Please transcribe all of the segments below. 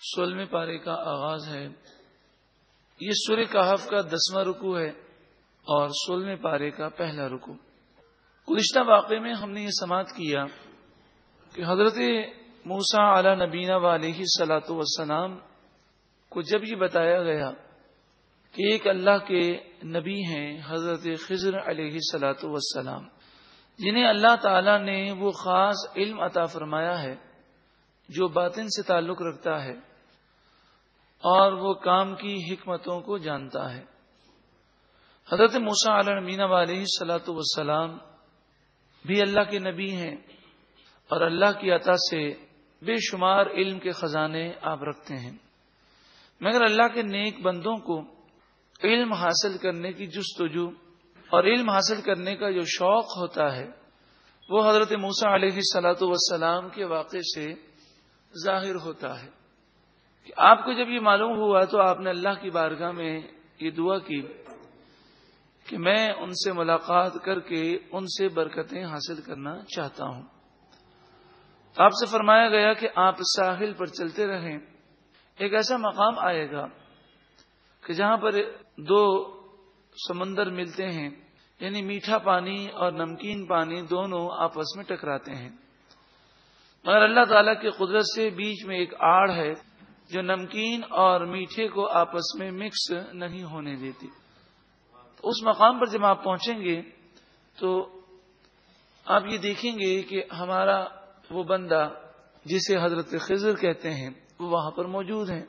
سولہویں پارے کا آغاز ہے۔ یہ سور کہف کا دسواں رکو ہے اور سولہویں پارے کا پہلا رکو گزشتہ واقعے میں ہم نے یہ سماعت کیا کہ حضرت موسا اعلی نبینا علیہ سلاۃ وسلام کو جب یہ بتایا گیا کہ ایک اللہ کے نبی ہیں حضرت خضر علیہ سلاۃ وسلام جنہیں اللہ تعالی نے وہ خاص علم عطا فرمایا ہے جو باطن سے تعلق رکھتا ہے اور وہ کام کی حکمتوں کو جانتا ہے۔ حضرت موسا علیہ علیہ سلاۃ وسلام بھی اللہ کے نبی ہیں اور اللہ کی عطا سے بے شمار علم کے خزانے آپ رکھتے ہیں۔ مگر اللہ کے نیک بندوں کو علم حاصل کرنے کی جستجو اور علم حاصل کرنے کا جو شوق ہوتا ہے، وہ حضرت موسا علیہ سلاۃ وسلام کے واقعے سے ظاہر ہوتا ہے کہ آپ کو جب یہ معلوم ہوا تو آپ نے اللہ کی بارگاہ میں یہ دعا کی کہ میں ان سے ملاقات کر کے ان سے برکتیں حاصل کرنا چاہتا ہوں۔ آپ سے فرمایا گیا کہ آپ ساحل پر چلتے رہیں۔ ایک ایسا مقام آئے گا کہ جہاں پر دو سمندر ملتے ہیں یعنی میٹھا پانی اور نمکین پانی دونوں آپس میں ٹکراتے ہیں۔ مگر اللہ تعالیٰ کی قدرت سے بیچ میں ایک آڑ ہے جو نمکین اور میٹھے کو آپس میں مکس نہیں ہونے دیتی۔ اس مقام پر جب آپ پہنچیں گے، تو آپ یہ دیکھیں گے کہ ہمارا وہ بندہ جسے حضرت خضر کہتے ہیں، وہ وہاں پر موجود ہیں۔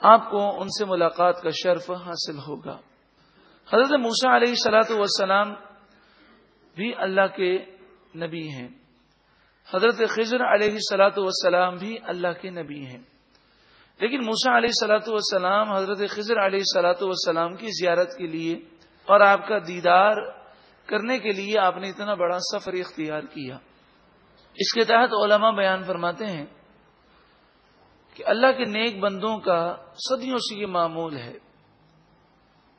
آپ کو ان سے ملاقات کا شرف حاصل ہوگا۔ حضرت موسا علیہ سلاۃ والسلام بھی اللہ کے نبی ہیں۔ حضرت خضر علیہ سلاۃ والسلام بھی اللہ کے نبی ہیں۔ لیکن موسا علیہ سلاۃ والسلام، حضرت خضر علیہ سلاۃ والسلام کی زیارت کے لیے اور آپ کا دیدار کرنے کے لیے آپ نے اتنا بڑا سفر اختیار کیا۔ اس کے تحت علماء بیان فرماتے ہیں کہ اللہ کے نیک بندوں کا صدیوں سے یہ معمول ہے۔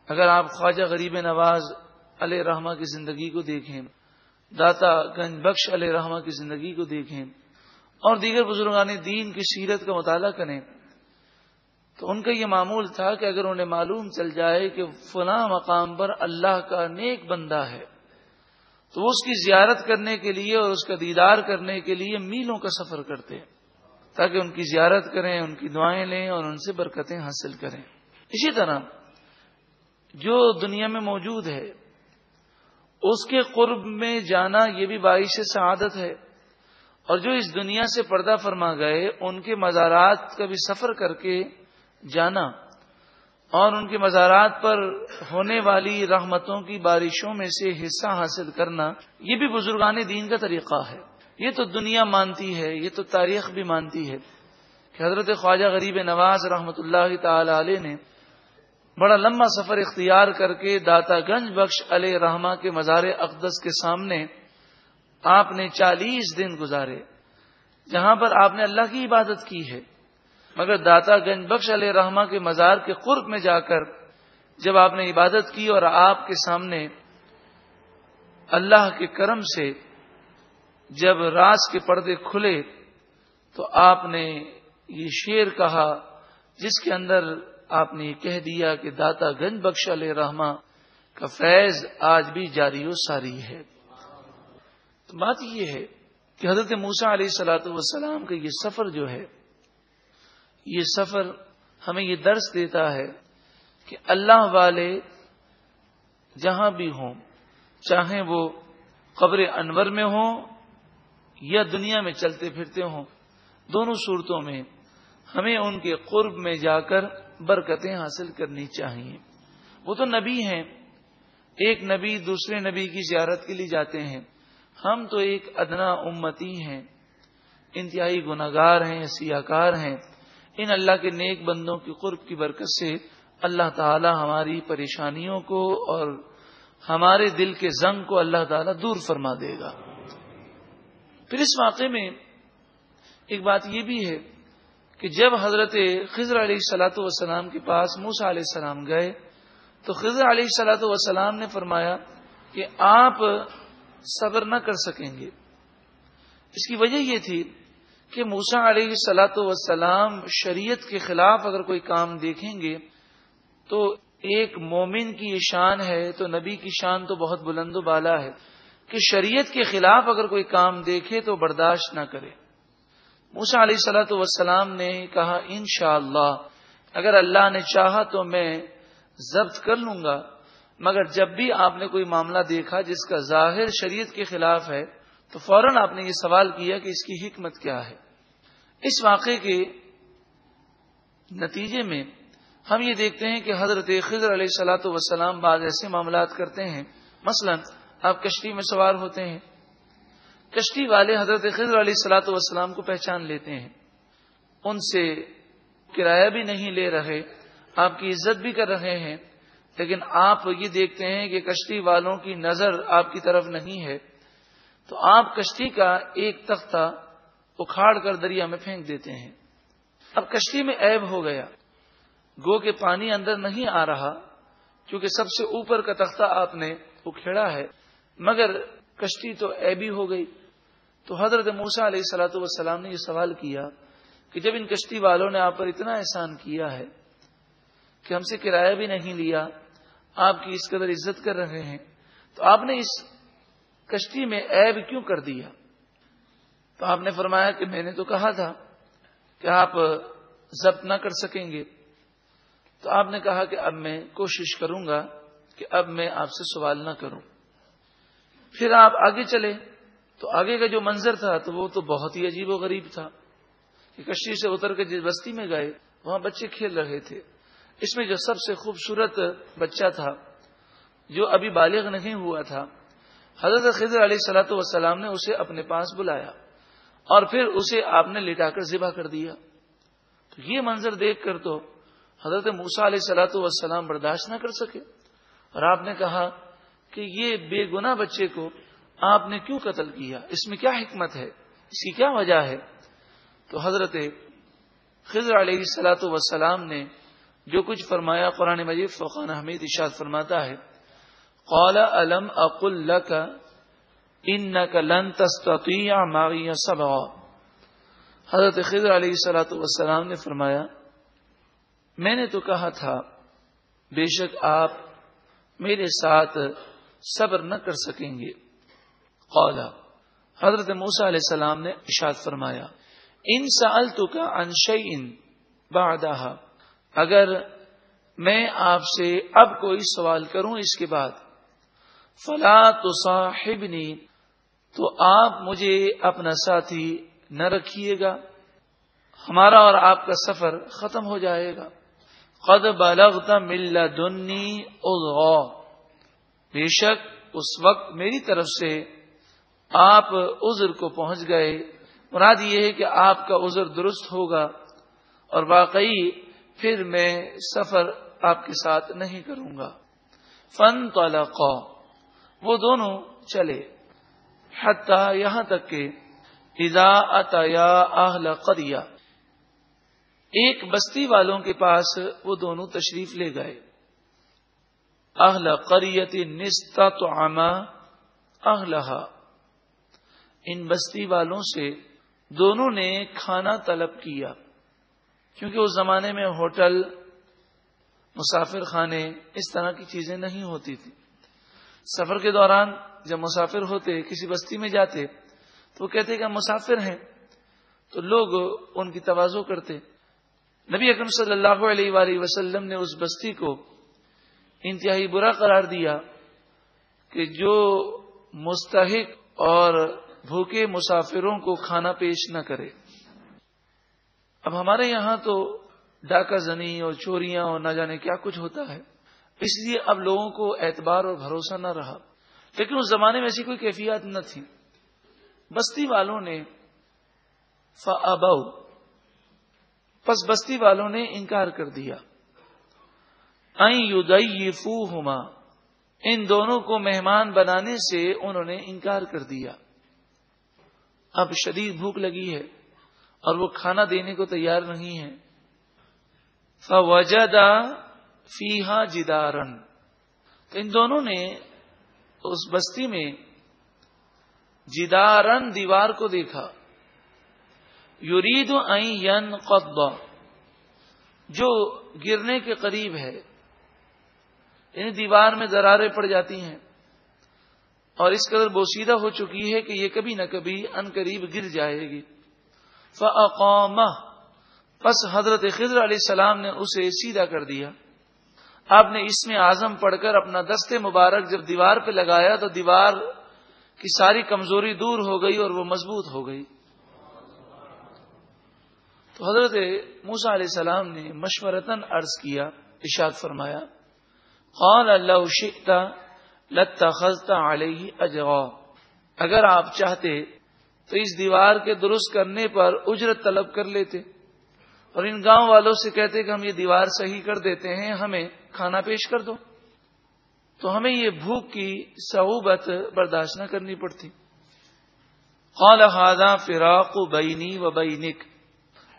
اگر آپ خواجہ غریب نواز علیہ رحمہ کی زندگی کو دیکھیں داتا گنج بخش علیہ رحمہ کی زندگی کو دیکھیں اور دیگر بزرگان دین کی سیرت کا مطالعہ کریں۔ تو ان کا یہ معمول تھا کہ اگر انہیں معلوم چل جائے کہ فلاں مقام پر اللہ کا نیک بندہ ہے، تو وہ اس کی زیارت کرنے کے لیے اور اس کا دیدار کرنے کے لیے میلوں کا سفر کرتے تاکہ ان کی زیارت کریں، ان کی دعائیں لیں اور ان سے برکتیں حاصل کریں۔ اسی طرح جو دنیا میں موجود ہے اس کے قرب میں جانا یہ بھی باعث سعادت ہے۔ اور جو اس دنیا سے پردہ فرما گئے، ان کے مزارات کا بھی سفر کر کے جانا۔ اور ان کے مزارات پر ہونے والی رحمتوں کی بارشوں میں سے حصہ حاصل کرنا، یہ بھی بزرگان دین کا طریقہ ہے۔ یہ تو دنیا مانتی ہے، یہ تو تاریخ بھی مانتی ہے۔ کہ حضرت خواجہ غریب نواز رحمت اللہ تعالی علیہ نے بڑا لمبا سفر اختیار کر کے داتا گنج بخش علیہ رحمہ کے مزار اقدس کے سامنے آپ نے چالیس دن گزارے، جہاں پر آپ نے اللہ کی عبادت کی ہے۔ مگر داتا گنج بخش علیہ رحمہ کے مزار کے قرب میں جا کر جب آپ نے عبادت کی اور آپ کے سامنے اللہ کے کرم سے جب راز کے پردے کھلے تو آپ نے یہ شیر کہا، جس کے اندر آپ نے یہ کہہ دیا کہ داتا گنج بخش علیہ رحمہ، کا فیض آج بھی جاری و ساری ہے۔ تو بات یہ ہے کہ حضرت موسا علیہ سلاۃ والسلام کا یہ سفر جو ہے، یہ سفر ہمیں یہ درس دیتا ہے کہ اللہ والے جہاں بھی ہوں چاہیں وہ قبر انور میں ہوں یا دنیا میں چلتے پھرتے ہوں، دونوں صورتوں میں ہمیں ان کے قرب میں جا کر برکتیں حاصل کرنی چاہیے۔ وہ تو نبی ہیں۔ ایک نبی دوسرے نبی کی زیارت کے لیے جاتے ہیں۔ ہم تو ایک ادنا امتی ہیں۔ انتہائی گناگار ہیں سیاہ کار ہیں۔ ان اللہ کے نیک بندوں کی قرب کی برکت سے اللہ تعالی ہماری پریشانیوں کو اور ہمارے دل کے زنگ کو اللہ تعالی دور فرما دے گا۔ پھر اس واقعے میں ایک بات یہ بھی ہے کہ جب حضرت خضر علیہ سلاۃ والسلام کے پاس موسا علیہ السلام گئے، تو خضر علیہ سلاۃ والسلام نے فرمایا کہ آپ صبر نہ کر سکیں گے۔ اس کی وجہ یہ تھی کہ موسا علیہ سلاۃ وسلام شریعت کے خلاف اگر کوئی کام دیکھیں گے، تو ایک مومن کی یہ شان ہے، تو نبی کی شان تو بہت بلند و بالا ہے کہ شریعت کے خلاف اگر کوئی کام دیکھے تو برداشت نہ کرے۔ موسا علیہ سلاۃ وسلام نے کہا، انشاءاللہ اللہ اگر اللہ نے چاہا تو میں ضبط کر لوں گا، مگر جب بھی آپ نے کوئی معاملہ دیکھا جس کا ظاہر شریعت کے خلاف ہے، تو فوراً آپ نے یہ سوال کیا کہ اس کی حکمت کیا ہے. اس واقعے کے نتیجے میں ہم یہ دیکھتے ہیں کہ حضرت خضر علیہ سلاۃ وسلام بعض ایسے معاملات کرتے ہیں، مثلا آپ کشتی میں سوار ہوتے ہیں کشتی والے حضرت خضر علیہ سلاۃ وسلام کو پہچان لیتے ہیں۔ ان سے کرایہ بھی نہیں لے رہے، آپ کی عزت بھی کر رہے ہیں، لیکن آپ یہ دیکھتے ہیں کہ کشتی والوں کی نظر آپ کی طرف نہیں ہے۔ تو آپ کشتی کا ایک تختہ اکھاڑ کر دریا میں پھینک دیتے ہیں۔ اب کشتی میں عیب ہو گیا۔ گو کے پانی اندر نہیں آ رہا، کیونکہ سب سے اوپر کا تختہ آپ نے اکھیڑا ہے۔ مگر کشتی تو ایبی ہو گئی۔ تو حضرت موسا علیہ سلاۃ والسلام نے یہ سوال کیا کہ جب ان کشتی والوں نے آپ پر اتنا احسان کیا ہے کہ ہم سے کرایہ بھی نہیں لیا، آپ کی اس قدر عزت کر رہے ہیں، تو آپ نے اس کشتی میں عیب کیوں کر دیا؟ تو آپ نے فرمایا کہ میں نے تو کہا تھا کہ آپ ضبط نہ کر سکیں گے۔ تو آپ نے کہا کہ اب میں کوشش کروں گا کہ اب میں آپ سے سوال نہ کروں۔ پھر آپ آگے چلے تو آگے کا جو منظر تھا تو وہ تو بہت ہی عجیب و غریب تھا کہ کشتی سے اتر کے جس بستی میں گئے، وہاں بچے کھیل رہے تھے۔ اس میں جو سب سے خوبصورت بچہ تھا، جو ابھی بالغ نہیں ہوا تھا، حضرت خضر علیہ سلاۃ وسلام نے اسے اپنے پاس بلایا اور پھر اسے آپ نے لٹا کر ذبح کر دیا۔ تو یہ منظر دیکھ کر تو حضرت موسا علیہ سلاۃ وسلام برداشت نہ کر سکے اور آپ نے کہا کہ یہ بے گنا بچے کو آپ نے کیوں قتل کیا؟ اس میں کیا حکمت ہے؟ اس کی کیا وجہ ہے؟ تو حضرت خضر علیہ سلاۃ وسلام نے جو کچھ فرمایا، قرآن مجید فقان حمید اشاد فرماتا ہے، قال علم اقل کا انك لن تستطيع معي صبرا حضرت خضر علیہ سلاۃ والسلام نے فرمایا، میں نے تو کہا تھا، بے شک آپ میرے ساتھ صبر نہ کر سکیں گے۔ قال حضرت موسا علیہ السلام نے اشاد فرمایا، ان سال تو کا انشئی ان اگر میں آپ سے اب کوئی سوال کروں اس کے بعد، فلا تو صاحبنی تو آپ مجھے اپنا ساتھی نہ رکھیے گا، ہمارا اور آپ کا سفر ختم ہو جائے گا۔ قد بالغت مل دنی بے شک اس وقت میری طرف سے آپ عذر کو پہنچ گئے۔ مراد یہ ہے کہ آپ کا عذر درست ہوگا اور واقعی پھر میں سفر آپ کے ساتھ نہیں کروں گا۔ فن طلقا وہ دونوں چلے۔ حتی یہاں تک کہ اذا اتیا اہل قریا۔ ایک بستی والوں کے پاس وہ دونوں تشریف لے گئے۔ اہل قریت نستا تو آما ان بستی والوں سے دونوں نے کھانا طلب کیا، کیونکہ اس زمانے میں ہوٹل، مسافر خانے اس طرح کی چیزیں نہیں ہوتی تھی سفر کے دوران جب مسافر ہوتے، کسی بستی میں جاتے، تو وہ کہتے کہ ہم مسافر ہیں۔ تو لوگ ان کی توازو کرتے۔ نبی اکرم صلی اللہ علیہ وآلہ وسلم نے اس بستی کو انتہائی برا قرار دیا کہ جو مستحق اور بھوکے مسافروں کو کھانا پیش نہ کرے۔ اب ہمارے یہاں تو ڈاکہ زنی اور چوریاں اور نہ جانے کیا کچھ ہوتا ہے۔ اس لیے اب لوگوں کو اعتبار اور بھروسہ نہ رہا۔ لیکن اس زمانے میں ایسی کوئی کیفیات نہ تھی۔ بستی والوں نے پس بستی والوں نے انکار کر دیا۔ ہوما ان دونوں کو مہمان بنانے سے انہوں نے انکار کر دیا۔ اب شدید بھوک لگی ہے اور وہ کھانا دینے کو تیار نہیں ہے۔ فوجدا فیحا جدارن تو ان دونوں نے اس بستی میں جدارن دیوار کو دیکھا۔ یورید ین قطبہ جو گرنے کے قریب ہے۔ یعنی دیوار میں دراریں پڑ جاتی ہیں اور اس قدر بوسیدہ ہو چکی ہے کہ یہ کبھی نہ کبھی ان قریب گر جائے گی۔ فقوم پس حضرت خضر علیہ السلام نے اسے سیدھا کر دیا۔ آپ نے اس میں آزم پڑھ کر اپنا دست مبارک جب دیوار پہ لگایا تو دیوار کی ساری کمزوری دور ہو گئی اور وہ مضبوط ہو گئی۔ تو حضرت موسا علیہ السلام نے مشورتاً عرض کیا اشاد فرمایا قال اللہ شکتا لتا خزتا علیہ اگر آپ چاہتے تو اس دیوار کے درست کرنے پر اجرت طلب کر لیتے۔ اور ان گاؤں والوں سے کہتے کہ ہم یہ دیوار صحیح کر دیتے ہیں، ہمیں کھانا پیش کر دو۔ تو ہمیں یہ بھوک کی صعوبت برداشت نہ کرنی پڑتی۔ قال هذا فراق بینی و بینک۔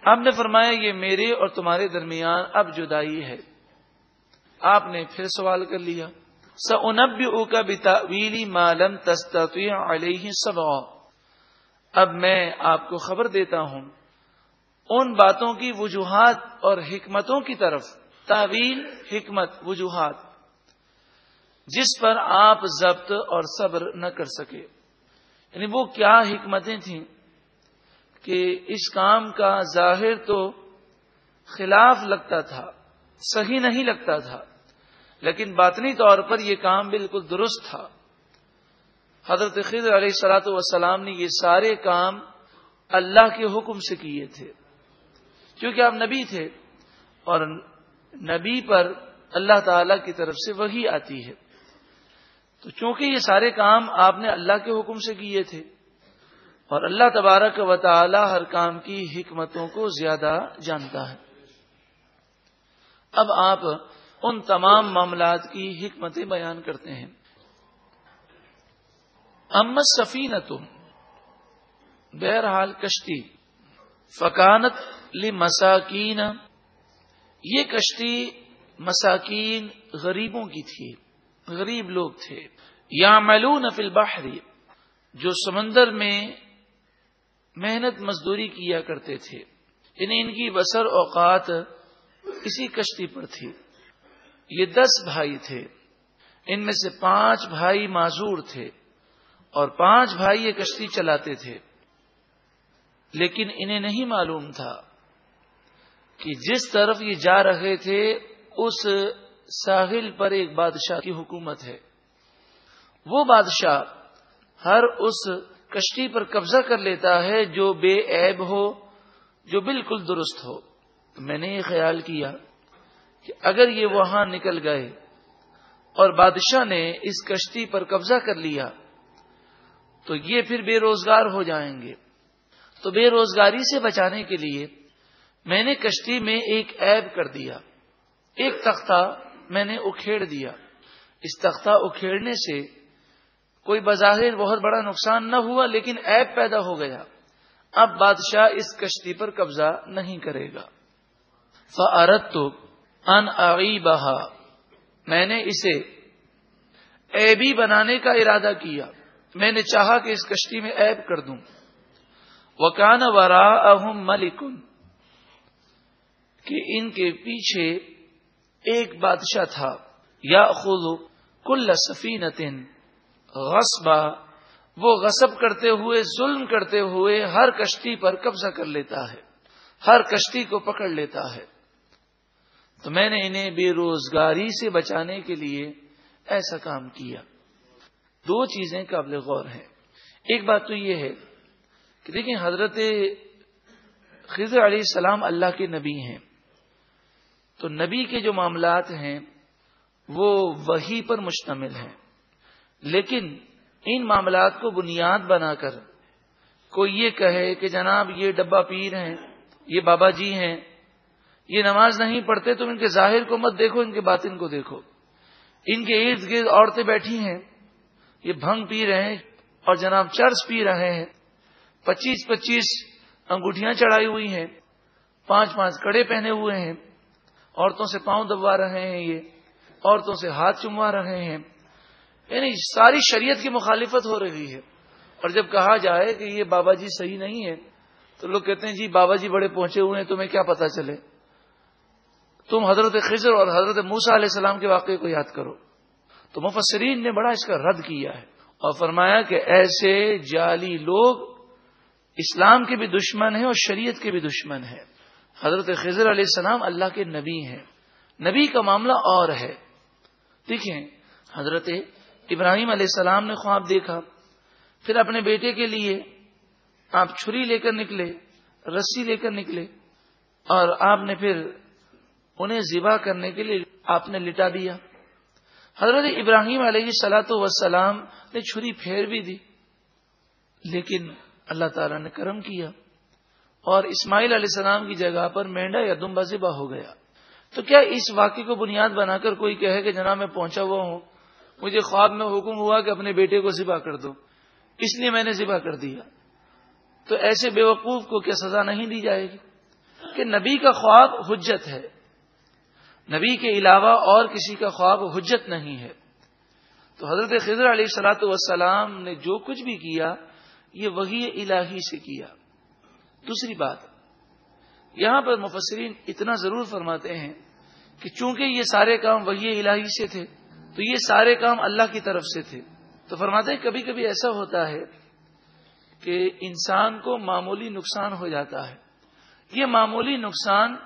آپ نے فرمایا، یہ میرے اور تمہارے درمیان اب جدائی ہے۔ آپ نے پھر سوال کر لیا سنب او کا بتاویلی مالم تستطیع علیہ سب اب میں آپ کو خبر دیتا ہوں، ان باتوں کی وجوہات اور حکمتوں کی طرف تعویل حکمت، وجوہات، جس پر آپ ضبط اور صبر نہ کر سکے۔ یعنی وہ کیا حکمتیں تھیں کہ اس کام کا ظاہر تو خلاف لگتا تھا صحیح نہیں لگتا تھا۔ لیکن باطنی طور پر یہ کام بالکل درست تھا۔ حضرت خضر علیہ سلاۃ وسلام نے یہ سارے کام اللہ کے حکم سے کیے تھے۔ کیونکہ آپ نبی تھے اور نبی پر اللہ تعالی کی طرف سے وہی آتی ہے۔ تو چونکہ یہ سارے کام آپ نے اللہ کے حکم سے کیے تھے اور اللہ تبارک و تعالی ہر کام کی حکمتوں کو زیادہ جانتا ہے۔ اب آپ ان تمام معاملات کی حکمتیں بیان کرتے ہیں۔ امت سفی تم بہرحال کشتی، فکانت لی مساکین یہ کشتی مساکین غریبوں کی تھی، غریب لوگ تھے۔ یا ملون فل باہری جو سمندر میں محنت مزدوری کیا کرتے تھے یعنی ان کی بسر اوقات اسی کشتی پر تھی یہ دس بھائی تھے۔ ان میں سے پانچ بھائی معذور تھے اور پانچ بھائی یہ کشتی چلاتے تھے۔ لیکن انہیں نہیں معلوم تھا کہ جس طرف یہ جا رہے تھے، اس ساحل پر ایک بادشاہ کی حکومت ہے۔ وہ بادشاہ ہر اس کشتی پر قبضہ کر لیتا ہے جو بے عیب ہو، جو بالکل درست ہو۔ میں نے یہ خیال کیا کہ اگر یہ وہاں نکل گئے اور بادشاہ نے اس کشتی پر قبضہ کر لیا، تو یہ پھر بے روزگار ہو جائیں گے۔ تو بے روزگاری سے بچانے کے لیے میں نے کشتی میں ایک ایب کر دیا۔ ایک تختہ میں نے اکھیڑ دیا۔ اس تختہ اکھیڑنے سے کوئی بظاہر بہت بڑا نقصان نہ ہوا، لیکن ایپ پیدا ہو گیا۔ اب بادشاہ اس کشتی پر قبضہ نہیں کرے گا۔ فعرت تو ان بہا میں نے اسے ایبی بنانے کا ارادہ کیا۔ میں نے چاہا کہ اس کشتی میں ایب کر دوں۔ وکان ورا اہم ملکن کہ ان کے پیچھے ایک بادشاہ تھا۔ یا خود کل سفینتن غصبہ وہ غصب کرتے ہوئے، ظلم کرتے ہوئے ہر کشتی پر قبضہ کر لیتا ہے۔ ہر کشتی کو پکڑ لیتا ہے۔ تو میں نے انہیں بے روزگاری سے بچانے کے لیے ایسا کام کیا۔ دو چیزیں قابل غور ہیں۔ ایک بات تو یہ ہے کہ دیکھیں حضرت خضر علیہ السلام اللہ کے نبی ہیں۔ تو نبی کے جو معاملات ہیں وہ وہی پر مشتمل ہیں۔ لیکن ان معاملات کو بنیاد بنا کر کوئی یہ کہے کہ جناب یہ ڈبا پیر ہیں، یہ بابا جی ہیں یہ نماز نہیں پڑھتے، تم ان کے ظاہر کو مت دیکھو، ان کے باطن کو دیکھو۔ ان کے ارد گرد عورتیں بیٹھی ہیں، یہ بھنگ پی رہے ہیں اور جناب چرس پی رہے ہیں۔ پچیس پچیس انگوٹیاں چڑھائی ہوئی ہیں، پانچ پانچ کڑے پہنے ہوئے ہیں۔ عورتوں سے پاؤں دبوا رہے ہیں یہ، عورتوں سے ہاتھ چموا رہے ہیں۔ یعنی ساری شریعت کی مخالفت ہو رہی ہے۔ اور جب کہا جائے کہ یہ بابا جی صحیح نہیں ہے تو لوگ کہتے ہیں جی بابا جی بڑے پہنچے ہوئے ہیں، تمہیں کیا پتا چلے؟ تم حضرت خضر اور حضرت موسا علیہ السلام کے واقعے کو یاد کرو۔ تو مفسرین نے بڑا اس کا رد کیا ہے اور فرمایا کہ ایسے جعلی لوگ اسلام کے بھی دشمن ہیں اور شریعت کے بھی دشمن ہیں۔ حضرت خضر علیہ السلام اللہ کے نبی ہیں۔ نبی کا معاملہ اور ہے۔ دیکھیں، حضرت ابراہیم علیہ السلام نے خواب دیکھا۔ پھر اپنے بیٹے کے لیے آپ چھری لے کر نکلے، رسی لے کر نکلے اور آپ نے پھر انہیں ذبح کرنے کے لیے آپ نے لٹا دیا۔ حضرت ابراہیم علیہ سلاۃ وسلام نے چھری پھیر بھی دی، لیکن اللہ تعالی نے کرم کیا اور اسماعیل علیہ السلام کی جگہ پر مینڈا یا دمبا ذبح ہو گیا۔ تو کیا اس واقعے کو بنیاد بنا کر کوئی کہے کہ جناب میں پہنچا ہوا ہوں، مجھے خواب میں حکم ہوا کہ اپنے بیٹے کو ذبح کر دو، اس لیے میں نے ذبح کر دیا۔ تو ایسے بے وقوف کو کیا سزا نہیں دی جائے گی کہ نبی کا خواب حجت ہے؟ نبی کے علاوہ اور کسی کا خواب حجت نہیں ہے۔ تو حضرت خضر علیہ سلاۃ والسلام نے جو کچھ بھی کیا، یہ وہی الہی سے کیا۔ دوسری بات، یہاں پر مفسرین اتنا ضرور فرماتے ہیں کہ چونکہ یہ سارے کام وہی الہی سے تھے، تو یہ سارے کام اللہ کی طرف سے تھے۔ تو فرماتے ہیں کبھی کبھی ایسا ہوتا ہے کہ انسان کو معمولی نقصان ہو جاتا ہے۔ یہ معمولی نقصان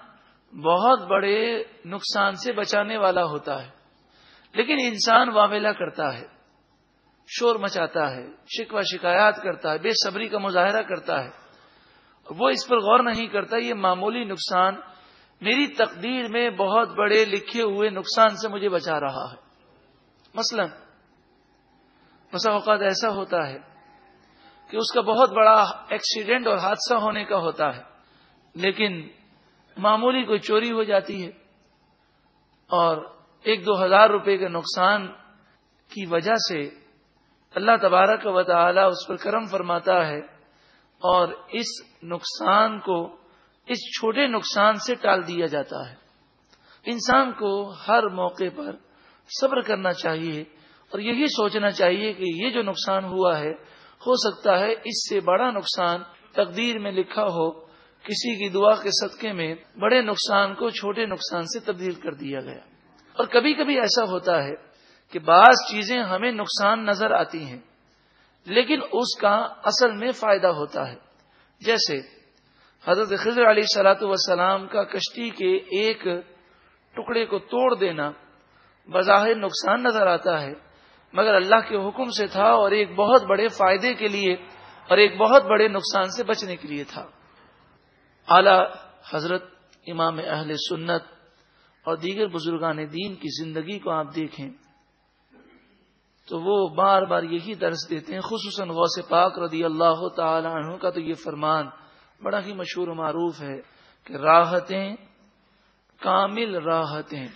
بہت بڑے نقصان سے بچانے والا ہوتا ہے۔ لیکن انسان واویلا کرتا ہے، شور مچاتا ہے شکوا شکایات کرتا ہے، بے صبری کا مظاہرہ کرتا ہے۔ وہ اس پر غور نہیں کرتا، یہ معمولی نقصان میری تقدیر میں بہت بڑے لکھے ہوئے نقصان سے مجھے بچا رہا ہے۔ مثلا بسا اوقات ایسا ہوتا ہے کہ اس کا بہت بڑا ایکسیڈنٹ اور حادثہ ہونے کا ہوتا ہے، لیکن معمولی کوئی چوری ہو جاتی ہے اور ایک دو ہزار روپے کے نقصان کی وجہ سے اللہ تبارک و تعالی اس پر کرم فرماتا ہے اور اس نقصان کو، اس چھوٹے نقصان سے ٹال دیا جاتا ہے۔ انسان کو ہر موقع پر صبر کرنا چاہیے اور یہی سوچنا چاہیے کہ یہ جو نقصان ہوا ہے، ہو سکتا ہے اس سے بڑا نقصان تقدیر میں لکھا ہو کسی کی دعا کے صدقے میں بڑے نقصان کو چھوٹے نقصان سے تبدیل کر دیا گیا۔ اور کبھی کبھی ایسا ہوتا ہے کہ بعض چیزیں ہمیں نقصان نظر آتی ہیں، لیکن اس کا اصل میں فائدہ ہوتا ہے۔ جیسے حضرت خضر علی سلاۃ وسلام کا کشتی کے ایک ٹکڑے کو توڑ دینا بظاہر نقصان نظر آتا ہے، مگر اللہ کے حکم سے تھا اور ایک بہت بڑے فائدے کے لیے اور ایک بہت بڑے نقصان سے بچنے کے لیے تھا۔ اعلی حضرت امام اہل سنت اور دیگر بزرگان دین کی زندگی کو آپ دیکھیں تو وہ بار بار یہی درس دیتے ہیں، خصوصاً غوث پاک رضی اللہ تعالی عنہ کا تو یہ فرمان بڑا ہی مشہور و معروف ہے کہ راحتیں کامل راحتیں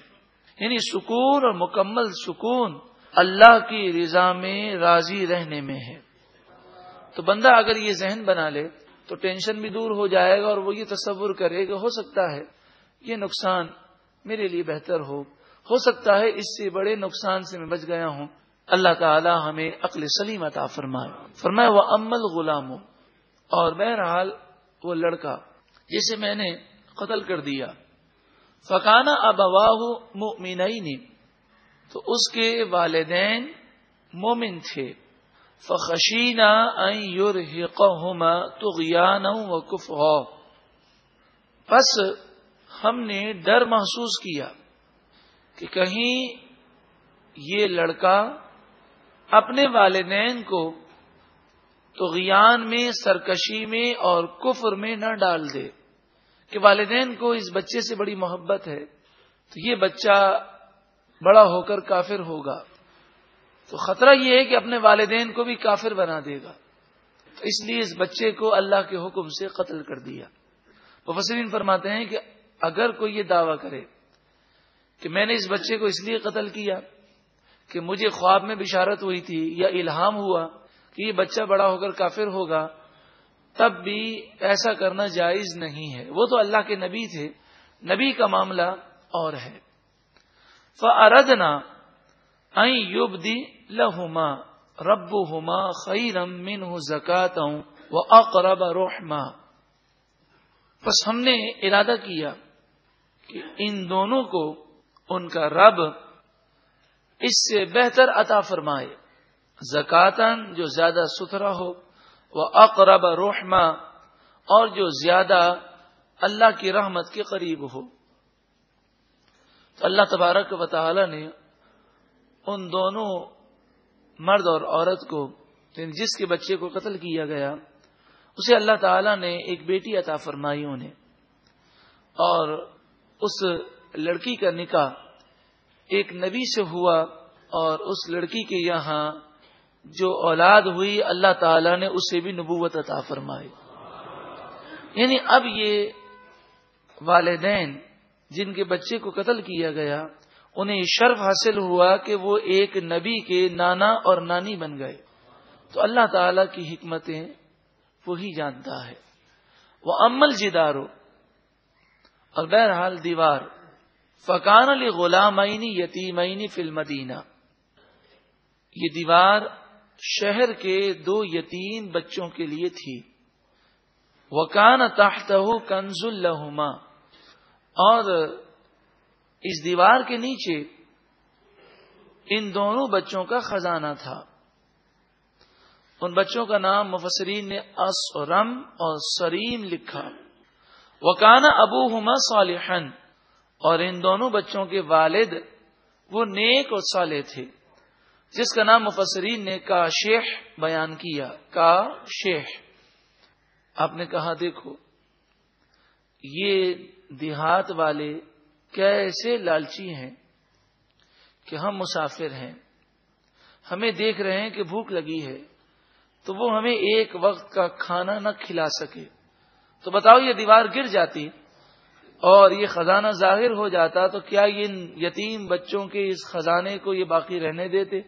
یعنی سکون اور مکمل سکون اللہ کی رضا میں راضی رہنے میں ہے۔ تو بندہ اگر یہ ذہن بنا لے تو ٹینشن بھی دور ہو جائے گا اور وہ یہ تصور کرے کہ ہو سکتا ہے یہ نقصان میرے لیے بہتر ہو۔ ہو سکتا ہے اس سے بڑے نقصان سے میں بچ گیا ہوں۔ اللہ تعالی ہمیں عقل سلیم عطا فرمائے۔ فرمائے وہ امل غلام اور بہرحال وہ لڑکا جسے میں نے قتل کر دیا۔ فکانا ابواہ مومنین تو اس کے والدین مومن تھے۔ فخشینا تو و کف بس ہم نے ڈر محسوس کیا کہ کہیں یہ لڑکا اپنے والدین کو تو میں، سرکشی میں اور کفر میں نہ ڈال دے۔ کہ والدین کو اس بچے سے بڑی محبت ہے تو یہ بچہ بڑا ہو کر کافر ہوگا۔ تو خطرہ یہ ہے کہ اپنے والدین کو بھی کافر بنا دے گا۔ تو اس لیے اس بچے کو اللہ کے حکم سے قتل کر دیا۔ مفسرین فرماتے ہیں کہ اگر کوئی یہ دعویٰ کرے کہ میں نے اس بچے کو اس لیے قتل کیا کہ مجھے خواب میں بشارت ہوئی تھی یا الہام ہوا کہ یہ بچہ بڑا ہو کر کافر ہوگا، تب بھی ایسا کرنا جائز نہیں ہے۔ وہ تو اللہ کے نبی تھے۔ نبی کا معاملہ اور ہے۔ فردنا یوب دی لہما رب ہوما خی رم من زکات اقرب روحما بس ہم نے ارادہ کیا کہ ان دونوں کو ان کا رب اس سے بہتر عطا فرمائے۔ زکاتن جو زیادہ ستھرا ہو وہ اقرب روحما اور جو زیادہ اللہ کی رحمت کے قریب ہو۔ تو اللہ تبارک و تعالی نے ان دونوں مرد اور عورت کو یعنی جس کے بچے کو قتل کیا گیا، اسے اللہ تعالی نے ایک بیٹی عطا فرمائی انہیں۔ اور اس لڑکی کا نکاح ایک نبی سے ہوا اور اس لڑکی کے یہاں جو اولاد ہوئی، اللہ تعالی نے اسے بھی نبوت عطا فرمائی۔ یعنی اب یہ والدین جن کے بچے کو قتل کیا گیا انہیں شرف حاصل ہوا کہ وہ ایک نبی کے نانا اور نانی بن گئے۔ تو اللہ تعالی کی حکمتیں وہی جانتا ہے۔ وہ امل جدارو اور بہرحال دیوار۔ فقان علی غلام یتیمینی فلم مدینہ یہ دیوار شہر کے دو یتیم بچوں کے لیے تھی۔ وکان تحت کنز الحما اور اس دیوار کے نیچے ان دونوں بچوں کا خزانہ تھا۔ ان بچوں کا نام مفسرین نے اسرم اور سریم لکھا۔ وکانا ابو ہما صالحن اور ان دونوں بچوں کے والد وہ نیک اور صالح تھے، جس کا نام مفسرین نے کا شیخ بیان کیا۔ کا شیخ آپ نے کہا، دیکھو، یہ دیہات والے کیسے لالچی ہیں کہ ہم مسافر ہیں، ہمیں دیکھ رہے ہیں کہ بھوک لگی ہے، تو وہ ہمیں ایک وقت کا کھانا نہ کھلا سکے۔ تو بتاؤ یہ دیوار گر جاتی اور یہ خزانہ ظاہر ہو جاتا تو کیا یہ یتیم بچوں کے اس خزانے کو یہ باقی رہنے دیتے؟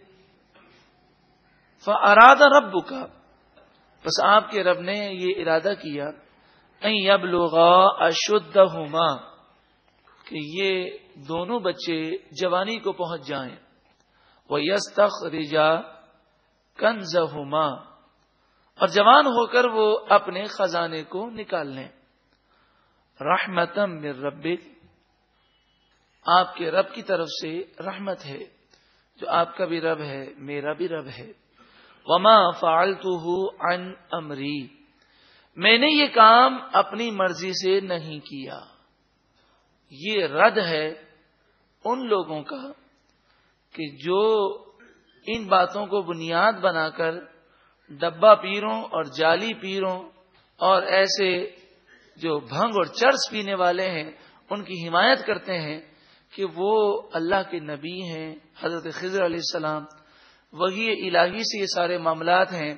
اراد رب کا بس آپ کے رب نے یہ ارادہ کیا اب لوگا اشد کہ یہ دونوں بچے جوانی کو پہنچ جائیں۔ وہ یس تخ رجا کنز اور جوان ہو کر وہ اپنے خزانے کو نکال لیں۔ رحمتم من ربک۔ آپ کے رب کی طرف سے رحمت ہے۔ جو آپ کا بھی رب ہے، میرا بھی رب ہے۔ وما فالتو ان امری میں نے یہ کام اپنی مرضی سے نہیں کیا۔ یہ رد ہے ان لوگوں کا کہ جو ان باتوں کو بنیاد بنا کر ڈبا پیروں اور جالی پیروں اور ایسے جو بھنگ اور چرس پینے والے ہیں، ان کی حمایت کرتے ہیں کہ وہ اللہ کے نبی ہیں، حضرت خضر علیہ السلام۔ وہی الہی سے یہ سارے معاملات ہیں۔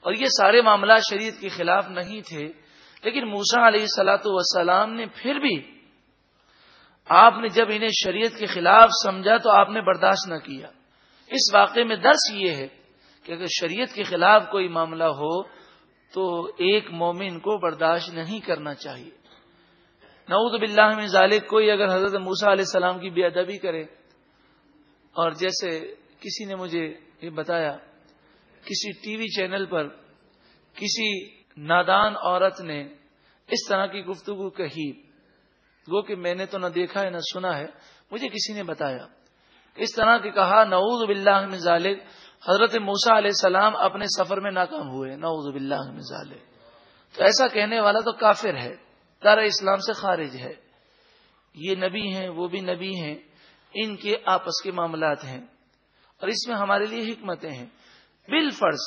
اور یہ سارے معاملات شریعت کے خلاف نہیں تھے، لیکن موسا علیہ سلاۃ وسلام نے پھر بھی آپ نے جب انہیں شریعت کے خلاف سمجھا تو آپ نے برداشت نہ کیا۔ اس واقعے میں درس یہ ہے کہ اگر شریعت کے خلاف کوئی معاملہ ہو تو ایک مومن کو برداشت نہیں کرنا چاہیے۔ نعوذ باللہ میں ظالق کوئی اگر حضرت موسا علیہ السلام کی بے ادبی کرے اور جیسے کسی نے مجھے یہ بتایا، کسی ٹی وی چینل پر کسی نادان عورت نے اس طرح کی گفتگو کہی۔ وہ کہ میں نے تو نہ دیکھا ہے نہ سنا ہے۔ مجھے کسی نے بتایا۔ اس طرح کی کہا، نعوذ باللہ من ظالق حضرت موسا علیہ السلام اپنے سفر میں ناکام ہوئے۔ نعوذ باللہ من ظالق تو ایسا کہنے والا تو کافر ہے، دار اسلام سے خارج ہے۔ یہ نبی ہیں، وہ بھی نبی ہیں۔ ان کے آپس کے معاملات ہیں۔ اور اس میں ہمارے لیے حکمتیں ہیں۔ بال فرض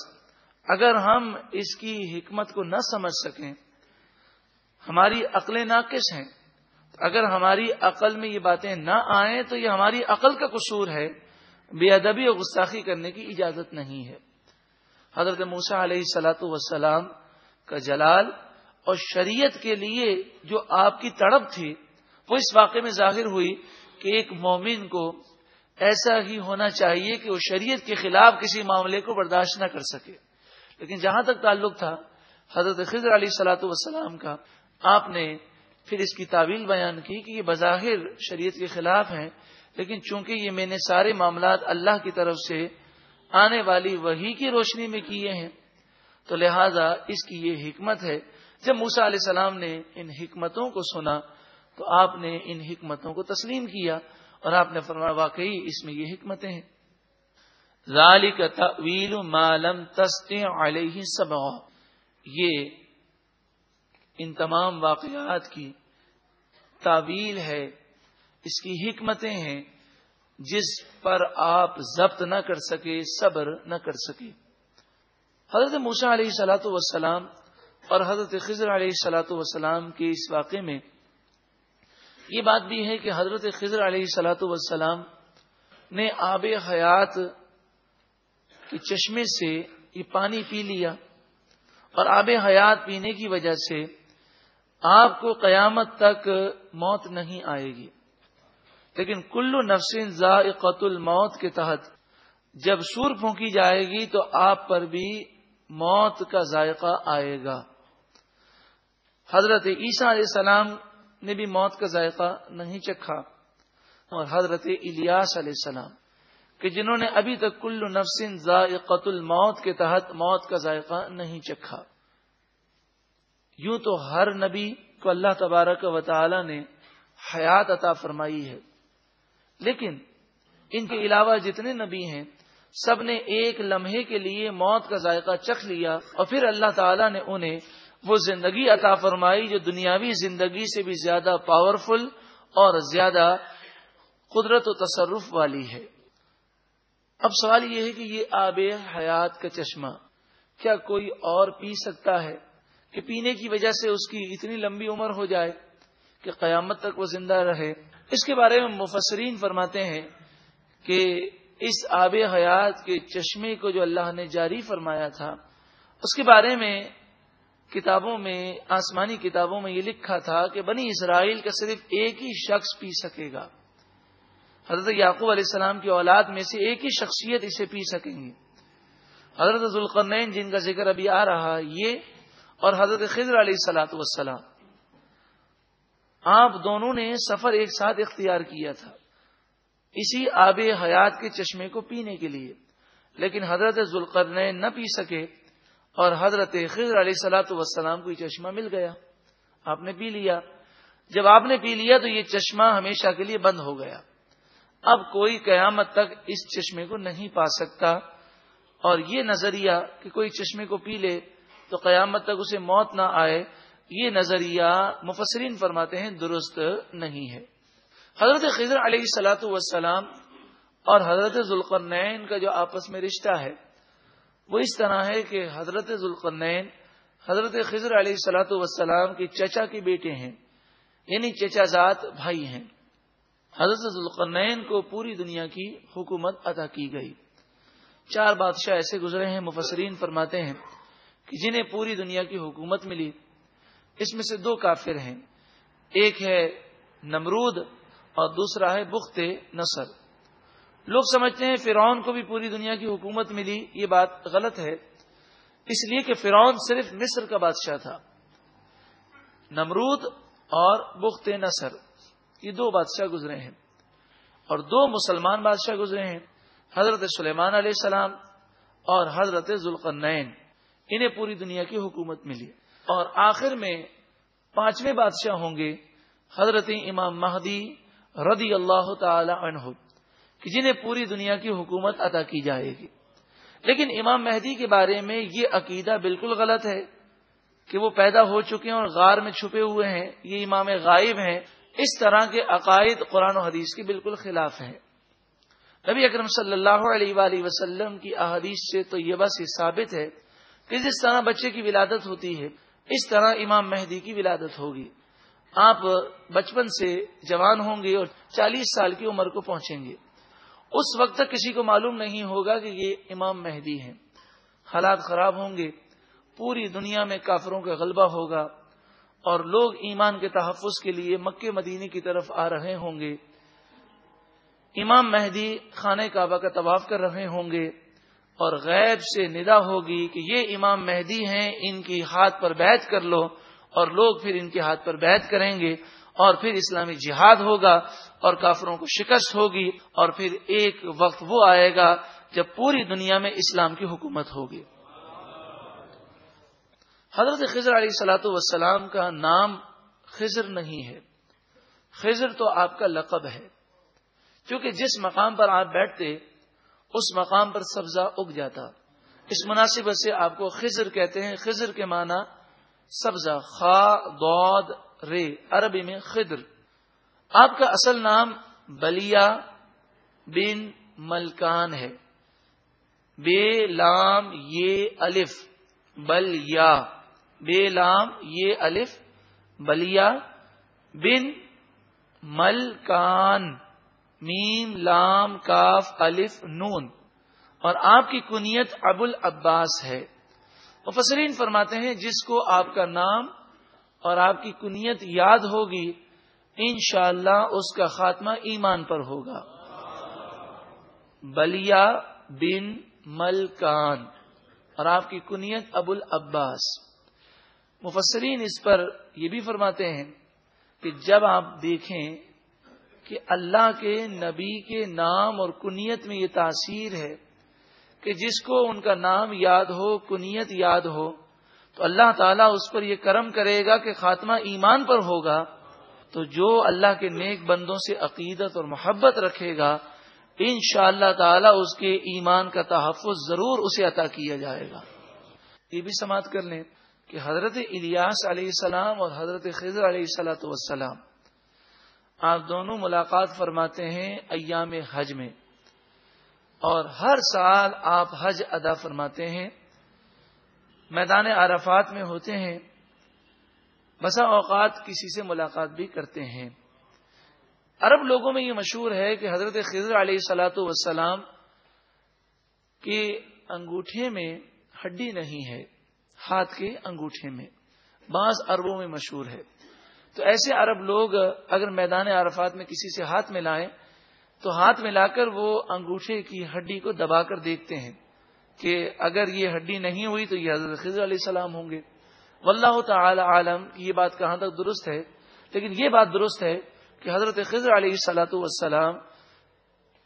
اگر ہم اس کی حکمت کو نہ سمجھ سکیں، ہماری عقلیں ناقص ہیں۔ اگر ہماری عقل میں یہ باتیں نہ آئیں تو یہ ہماری عقل کا قصور ہے۔ بے ادبی اور گستاخی کرنے کی اجازت نہیں ہے۔ حضرت موسا علیہ سلاۃ وسلام کا جلال اور شریعت کے لیے جو آپ کی تڑپ تھی، وہ اس واقعے میں ظاہر ہوئی کہ ایک مومن کو ایسا ہی ہونا چاہیے کہ وہ شریعت کے خلاف کسی معاملے کو برداشت نہ کر سکے۔ لیکن جہاں تک تعلق تھا، حضرت خضر علی سلاۃ والسلام کا، آپ نے پھر اس کی تعویل بیان کی کہ یہ بظاہر شریعت کے خلاف ہیں، لیکن چونکہ یہ میں نے سارے معاملات اللہ کی طرف سے آنے والی وہی کی روشنی میں کیے ہیں، تو لہذا اس کی یہ حکمت ہے۔ جب موسا علیہ السلام نے ان حکمتوں کو سنا، تو آپ نے ان حکمتوں کو تسلیم کیا اور آپ نے فرمایا، واقعی اس میں یہ حکمتیں ہیں۔ ذالک تعویل مالم علیہ سب یہ ان تمام واقعات کی تعویل ہے، اس کی حکمتیں ہیں، جس پر آپ ضبط نہ کر سکے، صبر نہ کر سکے۔ حضرت موسا علیہ سلاۃ وسلام اور حضرت خضر علیہ سلاۃ وسلام کے اس واقعے میں یہ بات بھی ہے کہ حضرت خضر علیہ سلاۃ وسلام نے آب حیات کے چشمے سے یہ پانی پی لیا اور آب حیات پینے کی وجہ سے آپ کو قیامت تک موت نہیں آئے گی۔ لیکن کلو نفسین ذائقت الموت کے تحت جب سور پھونکی جائے گی تو آپ پر بھی موت کا ذائقہ آئے گا۔ حضرت عیسیٰ علیہ السلام نے بھی موت کا ذائقہ نہیں چکھا۔ اور حضرت الیاس علیہ السلام کہ جنہوں نے ابھی تک کل نفسن ذائقت الموت کے تحت موت کا ذائقہ نہیں چکھا۔ یوں تو ہر نبی کو اللہ تبارک و تعالی نے حیات عطا فرمائی ہے۔ لیکن ان کے علاوہ جتنے نبی ہیں، سب نے ایک لمحے کے لیے موت کا ذائقہ چکھ لیا اور پھر اللہ تعالیٰ نے انہیں وہ زندگی عطا فرمائی جو دنیاوی زندگی سے بھی زیادہ پاورفل اور زیادہ قدرت و تصرف والی ہے۔ اب سوال یہ ہے کہ یہ آب حیات کا چشمہ کیا کوئی اور پی سکتا ہے؟ کہ پینے کی وجہ سے اس کی اتنی لمبی عمر ہو جائے کہ قیامت تک وہ زندہ رہے۔ اس کے بارے میں مفسرین فرماتے ہیں کہ اس آب حیات کے چشمے کو جو اللہ نے جاری فرمایا تھا، اس کے بارے میں کتابوں میں، آسمانی کتابوں میں یہ لکھا تھا کہ بنی اسرائیل کا صرف ایک ہی شخص پی سکے گا۔ حضرت یعقوب علیہ السلام کی اولاد میں سے ایک ہی شخصیت اسے پی سکیں گے۔ حضرت ذوالقرنین جن کا ذکر ابھی آ رہا یہ اور حضرت خضر علیہ السلاۃ وسلام آپ دونوں نے سفر ایک ساتھ اختیار کیا تھا۔ اسی آب حیات کے چشمے کو پینے کے لیے۔ لیکن حضرت ذوالقرنین نہ پی سکے اور حضرت خضر علیہ سلاۃ وسلام کو یہ چشمہ مل گیا۔ آپ نے پی لیا۔ جب آپ نے پی لیا تو یہ چشمہ ہمیشہ کے لیے بند ہو گیا۔ اب کوئی قیامت تک اس چشمے کو نہیں پا سکتا اور یہ نظریہ کہ کوئی چشمے کو پی لے تو قیامت تک اسے موت نہ آئے، یہ نظریہ مفسرین فرماتے ہیں درست نہیں ہے۔ حضرت خضر علیہ سلاۃ وسلام اور حضرت ذوالقرنین کا جو آپس میں رشتہ ہے، وہ اس طرح ہے کہ حضرت ذوالقرنین، حضرت خضر علیہ سلاۃ وسلام کے چچا کے بیٹے ہیں یعنی چچا ذات بھائی ہیں۔ حضرت ذوالقرنین کو پوری دنیا کی حکومت ادا کی گئی۔ چار بادشاہ ایسے گزرے ہیں، مفسرین فرماتے ہیں۔ کہ جنہیں پوری دنیا کی حکومت ملی، اس میں سے دو کافر ہیں۔ ایک ہے نمرود اور دوسرا ہے بخت نصر۔ لوگ سمجھتے ہیں فرعون کو بھی پوری دنیا کی حکومت ملی، یہ بات غلط ہے۔ اس لیے کہ فرعون صرف مصر کا بادشاہ تھا۔ نمرود اور بخت نصر، یہ دو بادشاہ گزرے ہیں۔ اور دو مسلمان بادشاہ گزرے ہیں، حضرت سلیمان علیہ السلام اور حضرت ذوالقرنین۔ انہیں پوری دنیا کی حکومت ملی۔ اور آخر میں پانچویں بادشاہ ہوں گے حضرت امام مہدی رضی اللہ تعالی عنہ، کہ جنہیں پوری دنیا کی حکومت ادا کی جائے گی۔ لیکن امام مہدی کے بارے میں یہ عقیدہ بالکل غلط ہے کہ وہ پیدا ہو چکے ہیں اور غار میں چھپے ہوئے ہیں، یہ امام غائب ہیں۔ اس طرح کے عقائد قرآن و حدیث کے بالکل خلاف ہیں۔ نبی اکرم صلی اللہ علیہ وآلہ وسلم کی احادیث سے تو یہ بس یہ ثابت ہے کہ جس طرح بچے کی ولادت ہوتی ہے، اس طرح امام مہدی کی ولادت ہوگی۔ آپ بچپن سے جوان ہوں گے اور چالیس سال کی عمر کو پہنچیں گے۔ اس وقت تک کسی کو معلوم نہیں ہوگا کہ یہ امام مہدی ہیں۔ حالات خراب ہوں گے۔ پوری دنیا میں کافروں کا غلبہ ہوگا اور لوگ ایمان کے تحفظ کے لیے مکے مدینے کی طرف آ رہے ہوں گے۔ امام مہدی خانہ کعبہ کا طواف کر رہے ہوں گے۔ اور غیب سے ندا ہوگی کہ یہ امام مہدی ہیں، ان کی ہاتھ پر بیت کر لو اور لوگ پھر ان کے ہاتھ پر بیت کریں گے اور پھر اسلامی جہاد ہوگا اور کافروں کو شکست ہوگی اور پھر ایک وقت وہ آئے گا جب پوری دنیا میں اسلام کی حکومت ہوگی۔ حضرت خضر علیہ سلاۃ وسلام کا نام خضر نہیں ہے۔ خضر تو آپ کا لقب ہے۔ کیونکہ جس مقام پر آپ بیٹھتے اس مقام پر سبزہ اگ جاتا۔ اس مناسبت سے آپ کو خضر کہتے ہیں، خضر کے معنی سبزہ، خا دود رے عربی میں خضر۔ آپ کا اصل نام بلیا بن ملکان ہے۔ بے لام یہ الف بل یا بے لام یہ الف، بلیا بن ملکان۔ میم، لام، کاف، الف، نون۔ اور آپ کی کنیت ابو العباس ہے۔ مفسرین فرماتے ہیں، جس کو آپ کا نام اور آپ کی کنیت یاد ہوگی، انشاءاللہ اللہ اس کا خاتمہ ایمان پر ہوگا۔ بلیا بن ملکان۔ اور آپ کی کنیت ابو العباس۔ مفسرین اس پر یہ بھی فرماتے ہیں کہ جب آپ دیکھیں کہ اللہ کے نبی کے نام اور کنیت میں یہ تاثیر ہے کہ جس کو ان کا نام یاد ہو، کنیت یاد ہو، تو اللہ تعالیٰ اس پر یہ کرم کرے گا کہ خاتمہ ایمان پر ہوگا۔ تو جو اللہ کے نیک بندوں سے عقیدت اور محبت رکھے گا ان شاء اللہ تعالی اس کے ایمان کا تحفظ ضرور اسے عطا کیا جائے گا۔ یہ بھی سماعت کر لیں کہ حضرت الیاس علیہ السلام اور حضرت خضر علیہ السلاۃ والسلام آپ دونوں ملاقات فرماتے ہیں ایام حج میں۔ اور ہر سال آپ حج ادا فرماتے ہیں۔ میدان عرفات میں ہوتے ہیں۔ بسا اوقات کسی سے ملاقات بھی کرتے ہیں۔ عرب لوگوں میں یہ مشہور ہے کہ حضرت خضر علیہ سلاۃ وسلام کے انگوٹھے میں ہڈی نہیں ہے، ہاتھ کے انگوٹھے میں۔ بعض عربوں میں مشہور ہے۔ تو ایسے عرب لوگ اگر میدان عرفات میں کسی سے ہاتھ ملائیں تو ہاتھ ملا کر وہ انگوٹھے کی ہڈی کو دبا کر دیکھتے ہیں کہ اگر یہ ہڈی نہیں ہوئی تو یہ حضرت خضر علیہ السلام ہوں گے۔ واللہ تعالی عالم کی یہ بات کہاں تک درست ہے۔ لیکن یہ بات درست ہے کہ حضرت خضر علیہ سلاۃ والسلام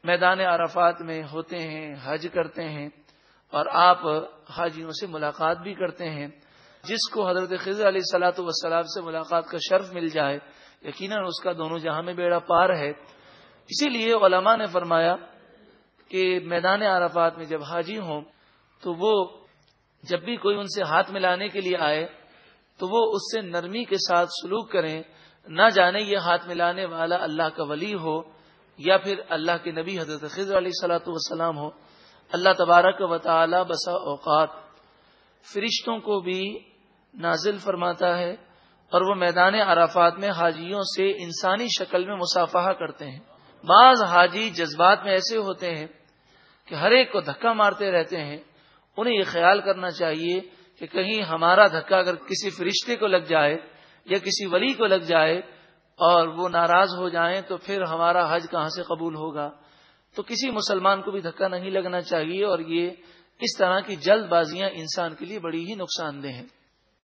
میدان عرفات میں ہوتے ہیں، حج کرتے ہیں اور آپ حاجیوں سے ملاقات بھی کرتے ہیں۔ جس کو حضرت خضر علیہ سلاۃ والسلام سے ملاقات کا شرف مل جائے، یقیناً اس کا دونوں جہاں میں بیڑا پار ہے۔ اسی لیے علماء نے فرمایا کہ میدان عرفات میں جب حاجی ہوں تو وہ جب بھی کوئی ان سے ہاتھ ملانے کے لیے آئے تو وہ اس سے نرمی کے ساتھ سلوک کریں۔ نہ جانے یہ ہاتھ ملانے والا اللہ کا ولی ہو یا پھر اللہ کے نبی حضرت خضر علیہ سلاۃ والسلام ہو۔ اللہ تبارک و تعالی بسا اوقات فرشتوں کو بھی نازل فرماتا ہے اور وہ میدان عرفات میں حاجیوں سے انسانی شکل میں مسافہ کرتے ہیں۔ بعض حاجی جذبات میں ایسے ہوتے ہیں کہ ہر ایک کو دھکا مارتے رہتے ہیں۔ انہیں یہ خیال کرنا چاہیے کہ کہیں ہمارا دھکا اگر کسی فرشتے کو لگ جائے یا کسی ولی کو لگ جائے اور وہ ناراض ہو جائیں تو پھر ہمارا حج کہاں سے قبول ہوگا؟ تو کسی مسلمان کو بھی دھکا نہیں لگنا چاہیے اور یہ اس طرح کی جلد بازیاں انسان کے لیے بڑی ہی نقصان دہ ہیں۔